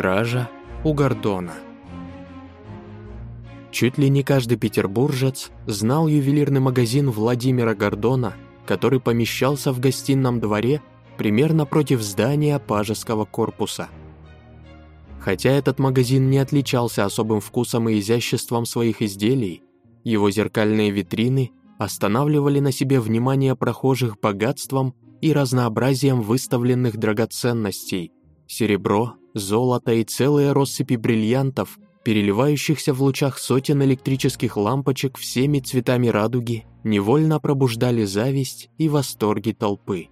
Кража у Гордона. Чуть ли не каждый петербуржец знал ювелирный магазин Владимира Гордона, который помещался в гостином дворе примерно против здания пажеского корпуса. Хотя этот магазин не отличался особым вкусом и изяществом своих изделий, его зеркальные витрины останавливали на себе внимание прохожих богатством и разнообразием выставленных драгоценностей – серебро, золото и целые россыпи бриллиантов, переливающихся в лучах сотен электрических лампочек всеми цветами радуги, невольно пробуждали зависть и восторги толпы.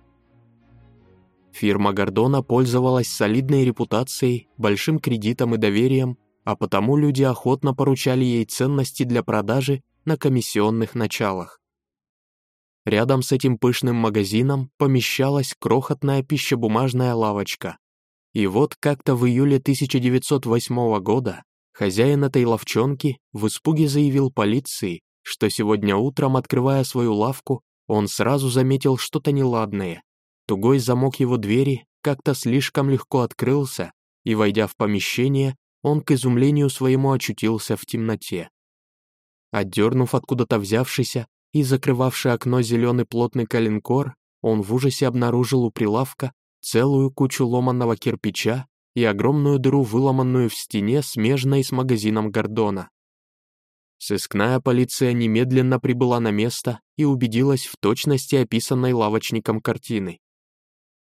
Фирма Гордона пользовалась солидной репутацией, большим кредитом и доверием, а потому люди охотно поручали ей ценности для продажи на комиссионных началах. Рядом с этим пышным магазином помещалась крохотная пищебумажная лавочка. И вот как-то в июле 1908 года хозяин этой ловчонки в испуге заявил полиции, что сегодня утром, открывая свою лавку, он сразу заметил что-то неладное. Тугой замок его двери как-то слишком легко открылся, и, войдя в помещение, он к изумлению своему очутился в темноте. Отдернув откуда-то взявшийся и закрывавший окно зеленый плотный коленкор, он в ужасе обнаружил у прилавка целую кучу ломанного кирпича и огромную дыру, выломанную в стене, смежной с магазином Гордона. Сыскная полиция немедленно прибыла на место и убедилась в точности описанной лавочником картины.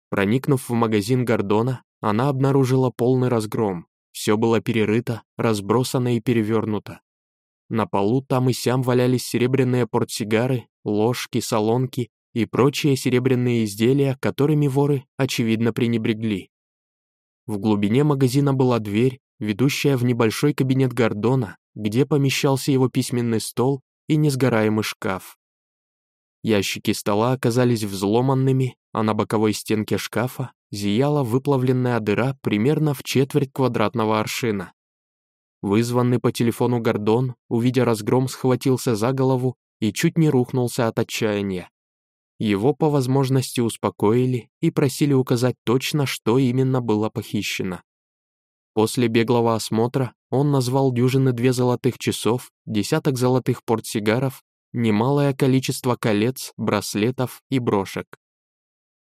Проникнув в магазин Гордона, она обнаружила полный разгром. Все было перерыто, разбросано и перевернуто. На полу там и сям валялись серебряные портсигары, ложки, солонки и прочие серебряные изделия, которыми воры, очевидно, пренебрегли. В глубине магазина была дверь, ведущая в небольшой кабинет Гордона, где помещался его письменный стол и несгораемый шкаф. Ящики стола оказались взломанными, а на боковой стенке шкафа зияла выплавленная дыра примерно в четверть квадратного аршина. Вызванный по телефону Гордон, увидя разгром, схватился за голову и чуть не рухнулся от отчаяния. Его по возможности успокоили и просили указать точно, что именно было похищено. После беглого осмотра он назвал дюжины две золотых часов, десяток золотых портсигаров, немалое количество колец, браслетов и брошек.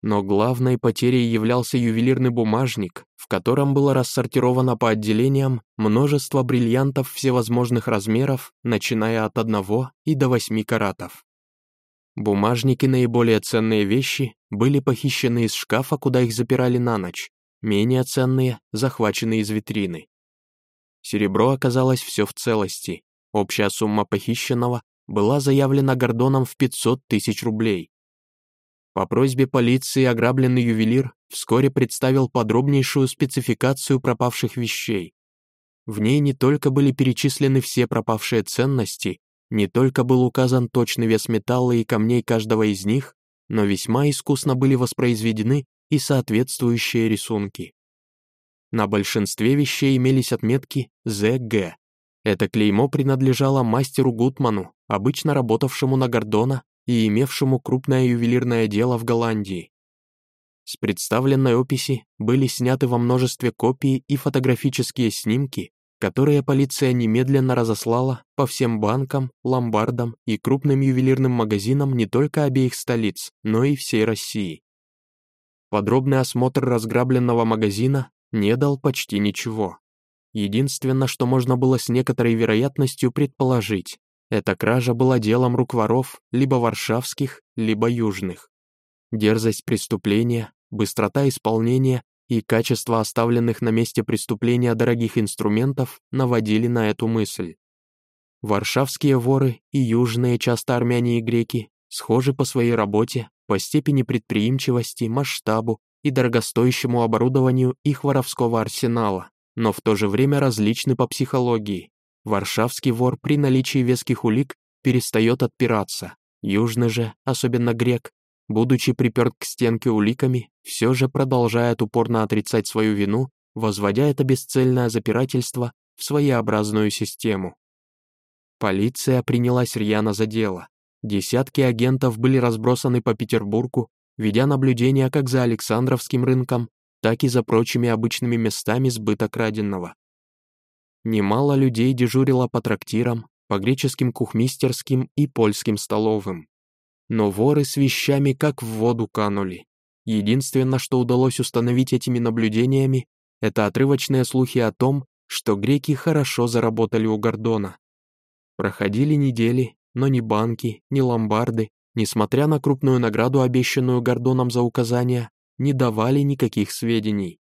Но главной потерей являлся ювелирный бумажник, в котором было рассортировано по отделениям множество бриллиантов всевозможных размеров, начиная от одного и до восьми каратов. Бумажники наиболее ценные вещи были похищены из шкафа, куда их запирали на ночь, менее ценные – захвачены из витрины. Серебро оказалось все в целости, общая сумма похищенного была заявлена Гордоном в 500 тысяч рублей. По просьбе полиции ограбленный ювелир вскоре представил подробнейшую спецификацию пропавших вещей. В ней не только были перечислены все пропавшие ценности, не только был указан точный вес металла и камней каждого из них, но весьма искусно были воспроизведены и соответствующие рисунки. На большинстве вещей имелись отметки «ЗГ». Это клеймо принадлежало мастеру Гутману, обычно работавшему на Гордона и имевшему крупное ювелирное дело в Голландии. С представленной описи были сняты во множестве копии и фотографические снимки, которые полиция немедленно разослала по всем банкам, ломбардам и крупным ювелирным магазинам не только обеих столиц, но и всей России. Подробный осмотр разграбленного магазина не дал почти ничего. Единственное, что можно было с некоторой вероятностью предположить, эта кража была делом рук воров, либо варшавских, либо южных. Дерзость преступления, быстрота исполнения и качество оставленных на месте преступления дорогих инструментов наводили на эту мысль. Варшавские воры и южные, часто армяне и греки, схожи по своей работе, по степени предприимчивости, масштабу и дорогостоящему оборудованию их воровского арсенала, но в то же время различны по психологии. Варшавский вор при наличии веских улик перестает отпираться. Южный же, особенно грек, будучи приперт к стенке уликами, все же продолжает упорно отрицать свою вину, возводя это бесцельное запирательство в своеобразную систему. Полиция принялась рьяно за дело. Десятки агентов были разбросаны по Петербургу, ведя наблюдения как за Александровским рынком, так и за прочими обычными местами сбыта краденного. Немало людей дежурило по трактирам, по греческим кухмистерским и польским столовым. Но воры с вещами как в воду канули. Единственное, что удалось установить этими наблюдениями, это отрывочные слухи о том, что греки хорошо заработали у Гордона. Проходили недели, но ни банки, ни ломбарды, несмотря на крупную награду, обещанную Гордоном за указания, не давали никаких сведений.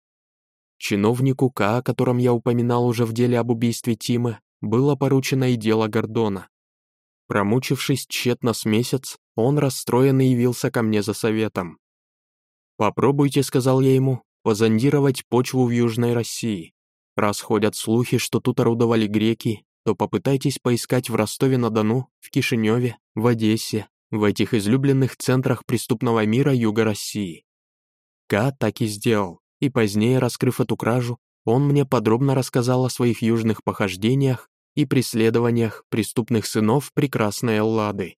Чиновнику К, о котором я упоминал уже в деле об убийстве Тимы, было поручено и дело Гордона. Промучившись тщетно с месяц, он расстроенный явился ко мне за советом. «Попробуйте», — сказал я ему, — «позондировать почву в Южной России. Раз ходят слухи, что тут орудовали греки, то попытайтесь поискать в Ростове-на-Дону, в Кишиневе, в Одессе, в этих излюбленных центрах преступного мира Юга России. К так и сделал, и позднее, раскрыв эту кражу, он мне подробно рассказал о своих южных похождениях и преследованиях преступных сынов прекрасной Эллады.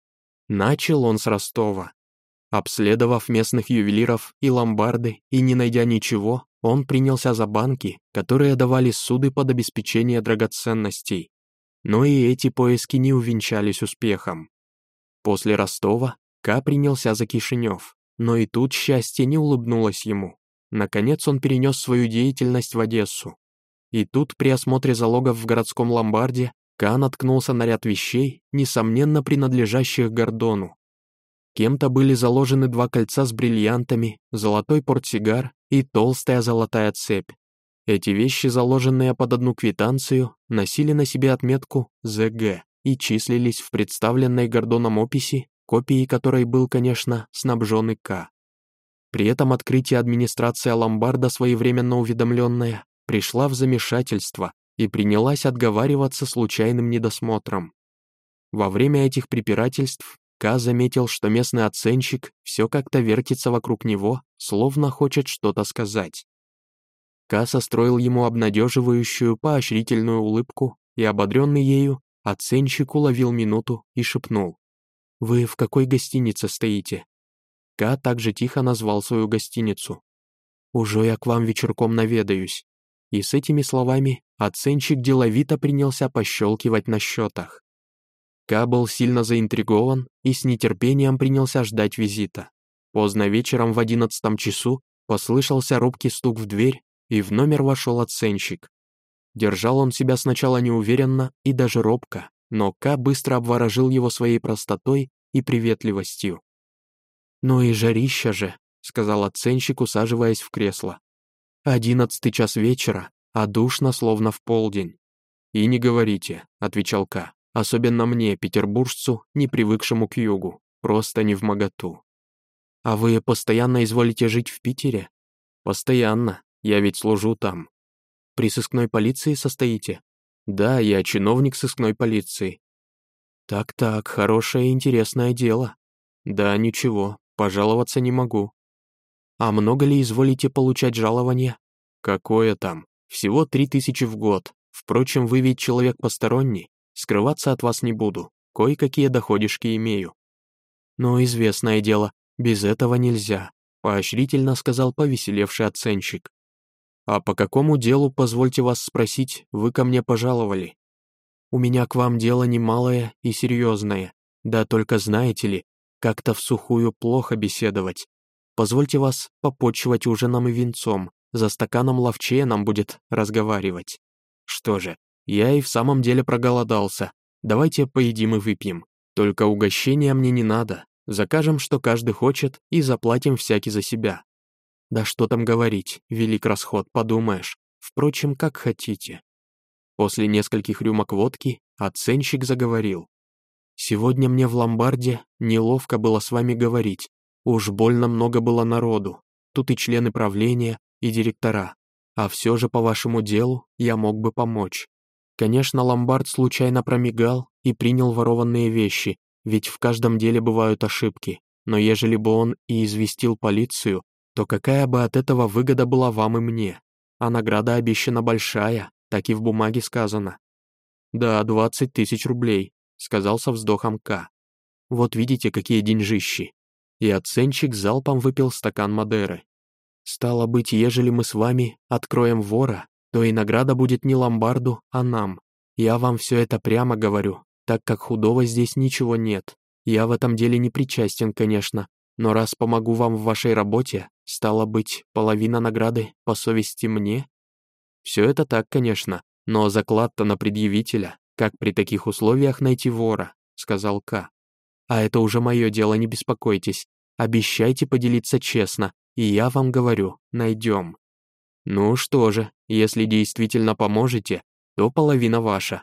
Начал он с Ростова. Обследовав местных ювелиров и ломбарды и не найдя ничего, он принялся за банки, которые давали суды под обеспечение драгоценностей. Но и эти поиски не увенчались успехом. После Ростова Ка принялся за Кишинев, но и тут счастье не улыбнулось ему. Наконец он перенес свою деятельность в Одессу. И тут при осмотре залогов в городском ломбарде Ка наткнулся на ряд вещей, несомненно принадлежащих Гордону. Кем-то были заложены два кольца с бриллиантами, золотой портсигар и толстая золотая цепь. Эти вещи, заложенные под одну квитанцию, носили на себе отметку «ЗГ» и числились в представленной Гордоном описи, копией которой был, конечно, снабжен К. При этом открытие администрация ломбарда, своевременно уведомленная, пришла в замешательство и принялась отговариваться случайным недосмотром. Во время этих препирательств К заметил, что местный оценщик все как-то вертится вокруг него, словно хочет что-то сказать. К состроил ему обнадеживающую поощрительную улыбку и, ободренный ею, оценщик уловил минуту и шепнул. «Вы в какой гостинице стоите?» К также тихо назвал свою гостиницу. «Уже я к вам вечерком наведаюсь». И с этими словами оценщик деловито принялся пощелкивать на счетах. К был сильно заинтригован и с нетерпением принялся ждать визита. Поздно вечером в одиннадцатом часу послышался робкий стук в дверь, и в номер вошел оценщик. Держал он себя сначала неуверенно и даже робко, но К быстро обворожил его своей простотой и приветливостью. «Ну и жарища же», — сказал оценщик, усаживаясь в кресло. «Одиннадцатый час вечера, а душно, словно в полдень». «И не говорите», — отвечал К. «Особенно мне, петербуржцу, не привыкшему к югу, просто не в моготу». «А вы постоянно изволите жить в Питере?» «Постоянно, я ведь служу там». «При сыскной полиции состоите?» «Да, я чиновник сыскной полиции». «Так-так, хорошее и интересное дело». «Да, ничего, пожаловаться не могу». «А много ли изволите получать жалование?» «Какое там? Всего три тысячи в год. Впрочем, вы ведь человек посторонний. Скрываться от вас не буду. Кое-какие доходишки имею». «Но известное дело, без этого нельзя», — поощрительно сказал повеселевший оценщик. «А по какому делу, позвольте вас спросить, вы ко мне пожаловали?» «У меня к вам дело немалое и серьезное. Да только знаете ли, как-то в сухую плохо беседовать. Позвольте вас попочивать ужином и винцом, за стаканом ловчее нам будет разговаривать. Что же, я и в самом деле проголодался. Давайте поедим и выпьем. Только угощения мне не надо, Закажем, что каждый хочет, и заплатим всякий за себя. Да что там говорить, велик расход, подумаешь. Впрочем, как хотите. После нескольких рюмок водки оценщик заговорил. «Сегодня мне в ломбарде неловко было с вами говорить. Уж больно много было народу. Тут и члены правления, и директора. А все же по вашему делу я мог бы помочь. Конечно, ломбард случайно промигал и принял ворованные вещи, ведь в каждом деле бывают ошибки, но ежели бы он и известил полицию, то какая бы от этого выгода была вам и мне? А награда обещана большая, так и в бумаге сказано. «Да, двадцать тысяч рублей», — сказал со вздохом К. «Вот видите, какие деньжищи». И оценщик залпом выпил стакан Мадеры. Стало быть, ежели мы с вами откроем вора, то и награда будет не ломбарду, а нам. Я вам все это прямо говорю, так как худого здесь ничего нет. Я в этом деле не причастен, конечно, но раз помогу вам в вашей работе, стало быть, половина награды по совести мне? Все это так, конечно, но заклад-то на предъявителя. Как при таких условиях найти вора? Сказал К. А это уже мое дело, не беспокойтесь. Обещайте поделиться честно, и я вам говорю, найдем. Ну что же, если действительно поможете, то половина ваша.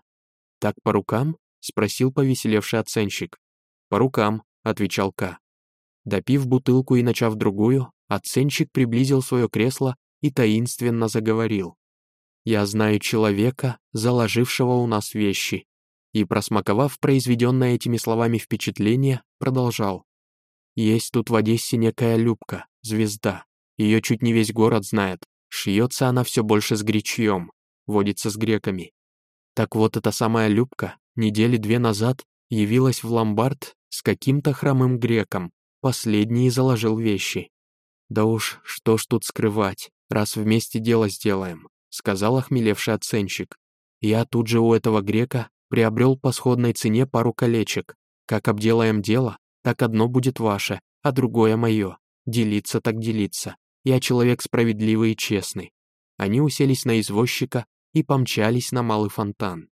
Так по рукам? Спросил повеселевший оценщик. По рукам, отвечал К. Допив бутылку и начав другую, оценщик приблизил свое кресло и таинственно заговорил. «Я знаю человека, заложившего у нас вещи». И, просмаковав произведенное этими словами впечатление, продолжал. «Есть тут в Одессе некая Любка, звезда. Ее чуть не весь город знает. Шьется она все больше с гречьем, водится с греками. Так вот эта самая Любка недели две назад явилась в ломбард с каким-то хромым греком, последний заложил вещи. «Да уж, что ж тут скрывать, раз вместе дело сделаем», сказал охмелевший оценщик. «Я тут же у этого грека приобрел по сходной цене пару колечек. Как обделаем дело, так одно будет ваше, а другое мое. Делиться так делиться. Я человек справедливый и честный». Они уселись на извозчика и помчались на малый фонтан.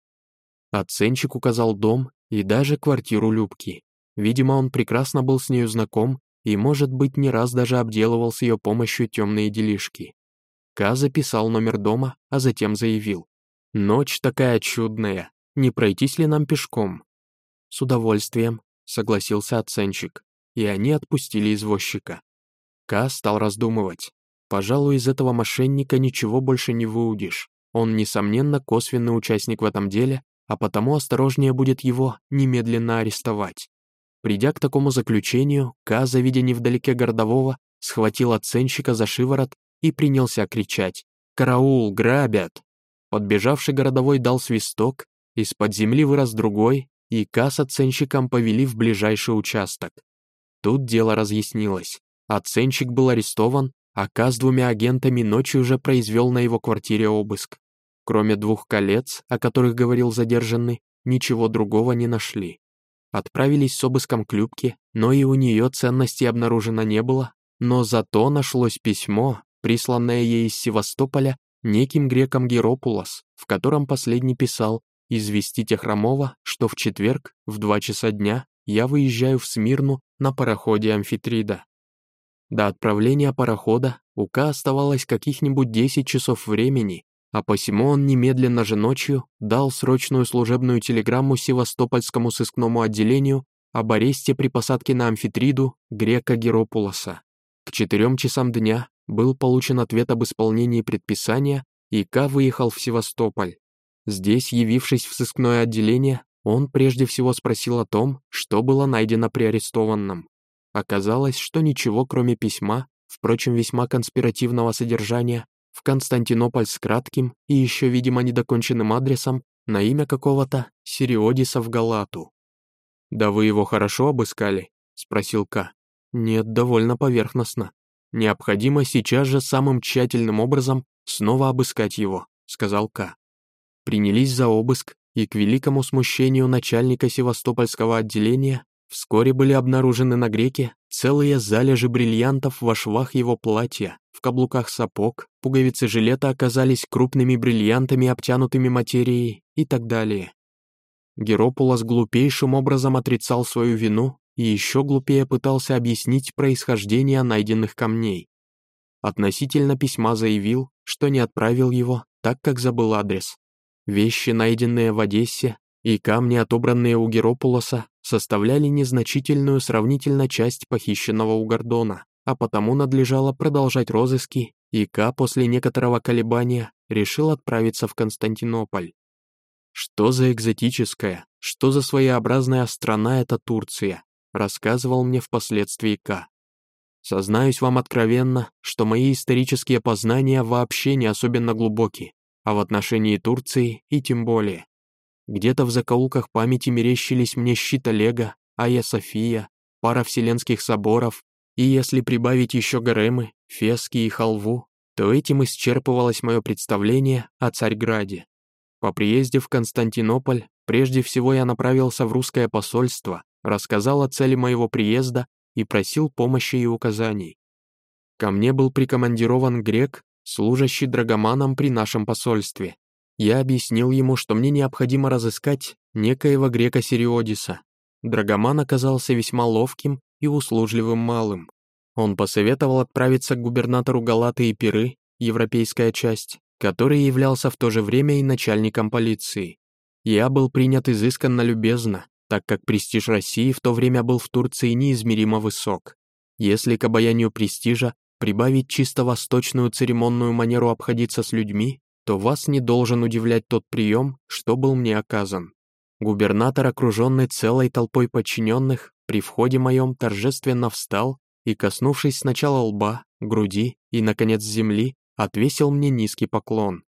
Оценщик указал дом и даже квартиру Любки. Видимо, он прекрасно был с нею знаком и, может быть, не раз даже обделывал с ее помощью темные делишки. Ка записал номер дома, а затем заявил. «Ночь такая чудная, не пройтись ли нам пешком?» «С удовольствием», — согласился оценщик, и они отпустили извозчика. Ка стал раздумывать. «Пожалуй, из этого мошенника ничего больше не выудишь. Он, несомненно, косвенный участник в этом деле, а потому осторожнее будет его немедленно арестовать. Придя к такому заключению, Ка, завидя невдалеке городового, схватил оценщика за шиворот и принялся кричать «Караул! Грабят!». Подбежавший городовой дал свисток, из-под земли вырос другой, и Ка с оценщиком повели в ближайший участок. Тут дело разъяснилось. Оценщик был арестован, а с двумя агентами ночью уже произвел на его квартире обыск. Кроме двух колец, о которых говорил задержанный, ничего другого не нашли. Отправились с обыском к Любке, но и у нее ценностей обнаружено не было, но зато нашлось письмо, присланное ей из Севастополя неким греком Геропулос, в котором последний писал «Известите Хромова, что в четверг в два часа дня я выезжаю в Смирну на пароходе Амфитрида». До отправления парохода у К оставалось каких-нибудь 10 часов времени, а посему он немедленно же ночью дал срочную служебную телеграмму Севастопольскому сыскному отделению об аресте при посадке на амфитриду грека Геропулоса. К четырем часам дня был получен ответ об исполнении предписания, и К выехал в Севастополь. Здесь, явившись в сыскное отделение, он прежде всего спросил о том, что было найдено при арестованном. Оказалось, что ничего, кроме письма, впрочем, весьма конспиративного содержания, в Константинополь с кратким и еще, видимо, недоконченным адресом на имя какого-то Сириодиса в Галату. «Да вы его хорошо обыскали?» — спросил К. «Нет, довольно поверхностно. Необходимо сейчас же самым тщательным образом снова обыскать его», — сказал К. Принялись за обыск, и к великому смущению начальника Севастопольского отделения вскоре были обнаружены на греке целые залежи бриллиантов во швах его платья, в каблуках сапог, пуговицы жилета оказались крупными бриллиантами, обтянутыми материей и так далее. Геропулос глупейшим образом отрицал свою вину и еще глупее пытался объяснить происхождение найденных камней. Относительно письма заявил, что не отправил его, так как забыл адрес. Вещи, найденные в Одессе, и камни, отобранные у Геропулоса, составляли незначительную сравнительно часть похищенного у Гордона а потому надлежало продолжать розыски, и К после некоторого колебания решил отправиться в Константинополь. Что за экзотическая, что за своеобразная страна эта Турция, рассказывал мне впоследствии К. Сознаюсь вам откровенно, что мои исторические познания вообще не особенно глубоки, а в отношении Турции и тем более. Где-то в закоулках памяти мерещились мне щит Олега, Айя София, пара вселенских соборов, И если прибавить еще гаремы, фески и халву, то этим исчерпывалось мое представление о Царьграде. По приезде в Константинополь, прежде всего я направился в русское посольство, рассказал о цели моего приезда и просил помощи и указаний. Ко мне был прикомандирован грек, служащий драгоманом при нашем посольстве. Я объяснил ему, что мне необходимо разыскать некоего грека Сириодиса. Драгоман оказался весьма ловким и услужливым малым. Он посоветовал отправиться к губернатору Галаты и Пиры, европейская часть, который являлся в то же время и начальником полиции. Я был принят изысканно любезно, так как престиж России в то время был в Турции неизмеримо высок. Если к обаянию престижа прибавить чисто восточную церемонную манеру обходиться с людьми, то вас не должен удивлять тот прием, что был мне оказан. Губернатор, окруженный целой толпой подчиненных, при входе моем торжественно встал и, коснувшись сначала лба, груди и, наконец, земли, отвесил мне низкий поклон.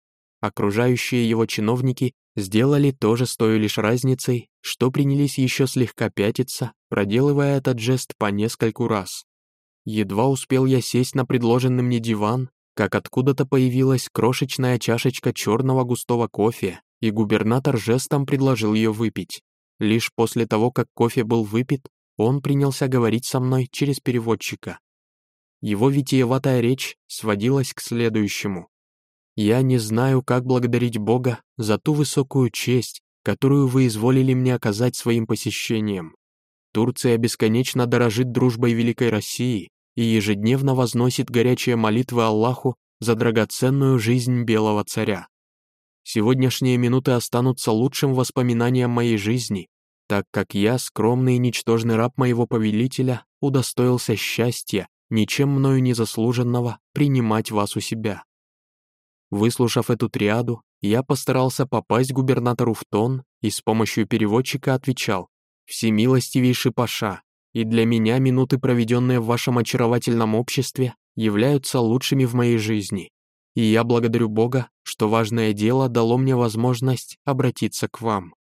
Окружающие его чиновники сделали то же с той лишь разницей, что принялись еще слегка пятиться, проделывая этот жест по нескольку раз. Едва успел я сесть на предложенный мне диван, как откуда-то появилась крошечная чашечка черного густого кофе, и губернатор жестом предложил ее выпить. Лишь после того, как кофе был выпит, он принялся говорить со мной через переводчика. Его витиеватая речь сводилась к следующему. «Я не знаю, как благодарить Бога за ту высокую честь, которую вы изволили мне оказать своим посещением. Турция бесконечно дорожит дружбой Великой России и ежедневно возносит горячие молитвы Аллаху за драгоценную жизнь белого царя. Сегодняшние минуты останутся лучшим воспоминанием моей жизни, так как я, скромный и ничтожный раб моего повелителя, удостоился счастья ничем мною не заслуженного, принимать вас у себя. Выслушав эту триаду, я постарался попасть губернатору в тон и с помощью переводчика отвечал «Всемилостивейший Паша, и для меня минуты, проведенные в вашем очаровательном обществе, являются лучшими в моей жизни, и я благодарю Бога, что важное дело дало мне возможность обратиться к вам».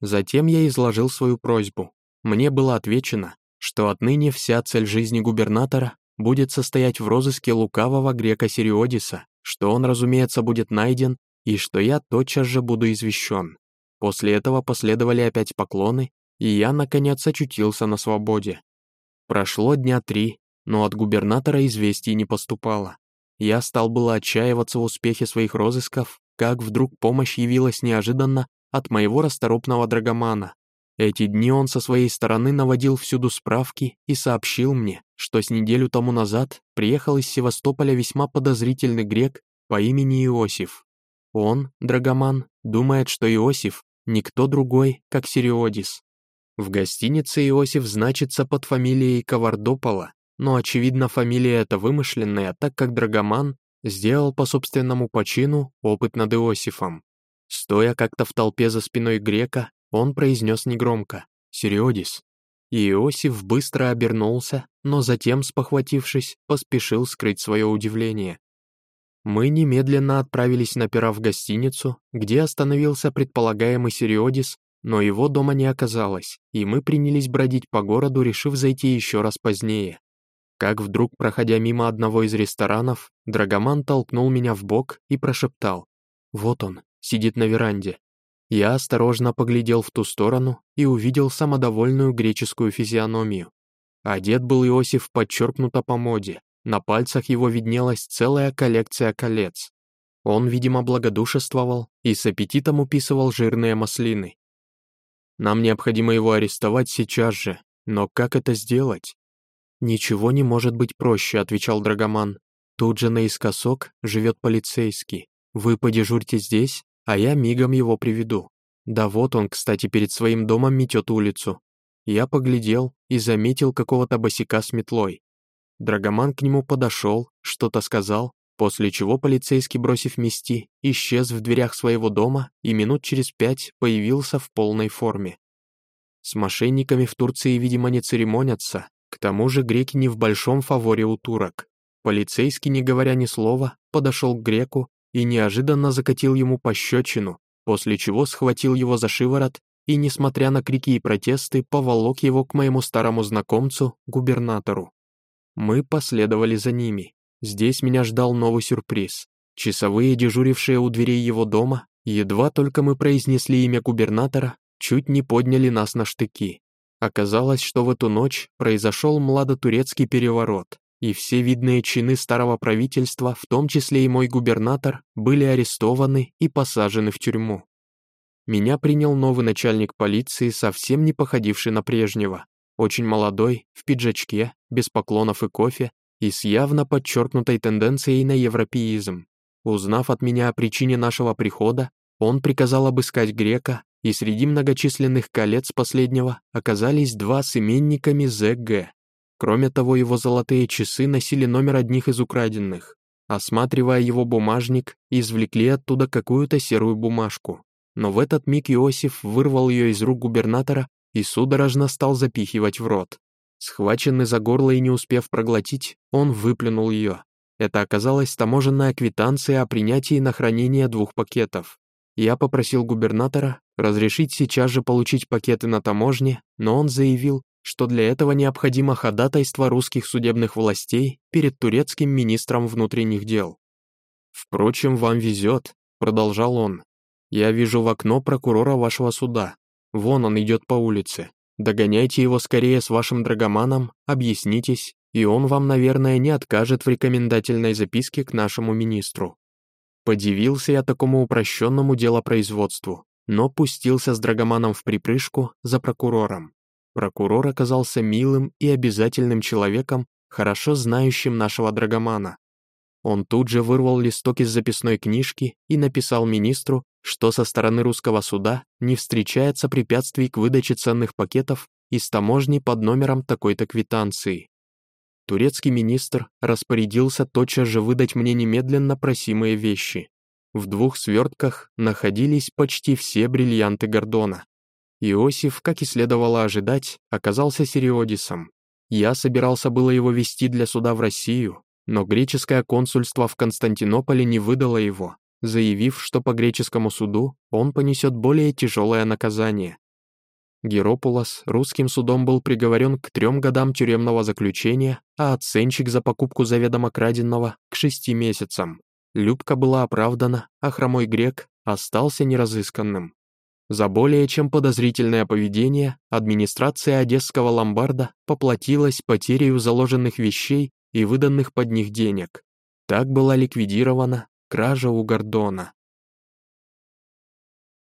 Затем я изложил свою просьбу. Мне было отвечено, что отныне вся цель жизни губернатора будет состоять в розыске лукавого грека Сириодиса, что он, разумеется, будет найден, и что я тотчас же буду извещен. После этого последовали опять поклоны, и я, наконец, очутился на свободе. Прошло дня три, но от губернатора известий не поступало. Я стал было отчаиваться в успехе своих розысков, как вдруг помощь явилась неожиданно от моего расторопного драгомана, эти дни он со своей стороны наводил всюду справки и сообщил мне, что с неделю тому назад приехал из Севастополя весьма подозрительный грек по имени Иосиф. Он, Драгоман, думает, что Иосиф – никто другой, как Сириодис. В гостинице Иосиф значится под фамилией Ковардопола, но, очевидно, фамилия эта вымышленная, так как Драгоман сделал по собственному почину опыт над Иосифом. Стоя как-то в толпе за спиной грека, он произнес негромко «Сириодис». И Иосиф быстро обернулся, но затем, спохватившись, поспешил скрыть свое удивление. Мы немедленно отправились на пера в гостиницу, где остановился предполагаемый Сириодис, но его дома не оказалось, и мы принялись бродить по городу, решив зайти еще раз позднее. Как вдруг, проходя мимо одного из ресторанов, Драгоман толкнул меня в бок и прошептал «Вот он, сидит на веранде». Я осторожно поглядел в ту сторону и увидел самодовольную греческую физиономию. Одет был Иосиф подчеркнуто по моде, на пальцах его виднелась целая коллекция колец. Он, видимо, благодушествовал и с аппетитом уписывал жирные маслины. Нам необходимо его арестовать сейчас же, но как это сделать? «Ничего не может быть проще», — отвечал Драгоман. «Тут же наискосок живет полицейский. Вы подежурьте здесь, а я мигом его приведу. Да вот он, кстати, перед своим домом метет улицу. Я поглядел и заметил какого-то босика с метлой. Драгоман к нему подошел, что-то сказал, после чего полицейский, бросив мести, исчез в дверях своего дома и минут через пять появился в полной форме. С мошенниками в Турции, видимо, не церемонятся, к тому же греки не в большом фаворе у турок. Полицейский, не говоря ни слова, подошел к греку и неожиданно закатил ему пощечину, после чего схватил его за шиворот и, несмотря на крики и протесты, поволок его к моему старому знакомцу, губернатору. Мы последовали за ними. Здесь меня ждал новый сюрприз. Часовые, дежурившие у дверей его дома, едва только мы произнесли имя губернатора, чуть не подняли нас на штыки. Оказалось, что в эту ночь произошел младотурецкий переворот, и все видные чины старого правительства, в том числе и мой губернатор, были арестованы и посажены в тюрьму. Меня принял новый начальник полиции, совсем не походивший на прежнего. Очень молодой, в пиджачке, без поклонов и кофе, и с явно подчеркнутой тенденцией на европеизм. Узнав от меня о причине нашего прихода, он приказал обыскать грека, и среди многочисленных колец последнего оказались два с именниками ЗГ. Кроме того, его золотые часы носили номер одних из украденных. Осматривая его бумажник, извлекли оттуда какую-то серую бумажку. Но в этот миг Иосиф вырвал ее из рук губернатора и судорожно стал запихивать в рот. Схваченный за горло и не успев проглотить, он выплюнул ее. Это оказалась таможенная квитанция о принятии на хранение двух пакетов. Я попросил губернатора разрешить сейчас же получить пакеты на таможне, но он заявил, что для этого необходимо ходатайство русских судебных властей перед турецким министром внутренних дел. «Впрочем, вам везет», — продолжал он. «Я вижу в окно прокурора вашего суда. Вон он идет по улице. Догоняйте его скорее с вашим драгоманом, объяснитесь, и он вам, наверное, не откажет в рекомендательной записке к нашему министру». Подивился я такому упрощенному делопроизводству, но пустился с драгоманом в припрыжку за прокурором. Прокурор оказался милым и обязательным человеком, хорошо знающим нашего драгомана. Он тут же вырвал листок из записной книжки и написал министру, что со стороны русского суда не встречается препятствий к выдаче ценных пакетов из таможни под номером такой-то квитанции. Турецкий министр распорядился тотчас же выдать мне немедленно просимые вещи. В двух свертках находились почти все бриллианты Гордона. Иосиф, как и следовало ожидать, оказался Сириодисом. Я собирался было его вести для суда в Россию, но греческое консульство в Константинополе не выдало его, заявив, что по греческому суду он понесет более тяжелое наказание. Геропулос русским судом был приговорен к трем годам тюремного заключения, а оценщик за покупку заведомо краденного — к шести месяцам. Любка была оправдана, а хромой грек остался неразысканным. За более чем подозрительное поведение администрация одесского ломбарда поплатилась потерей заложенных вещей и выданных под них денег. Так была ликвидирована кража у Гордона.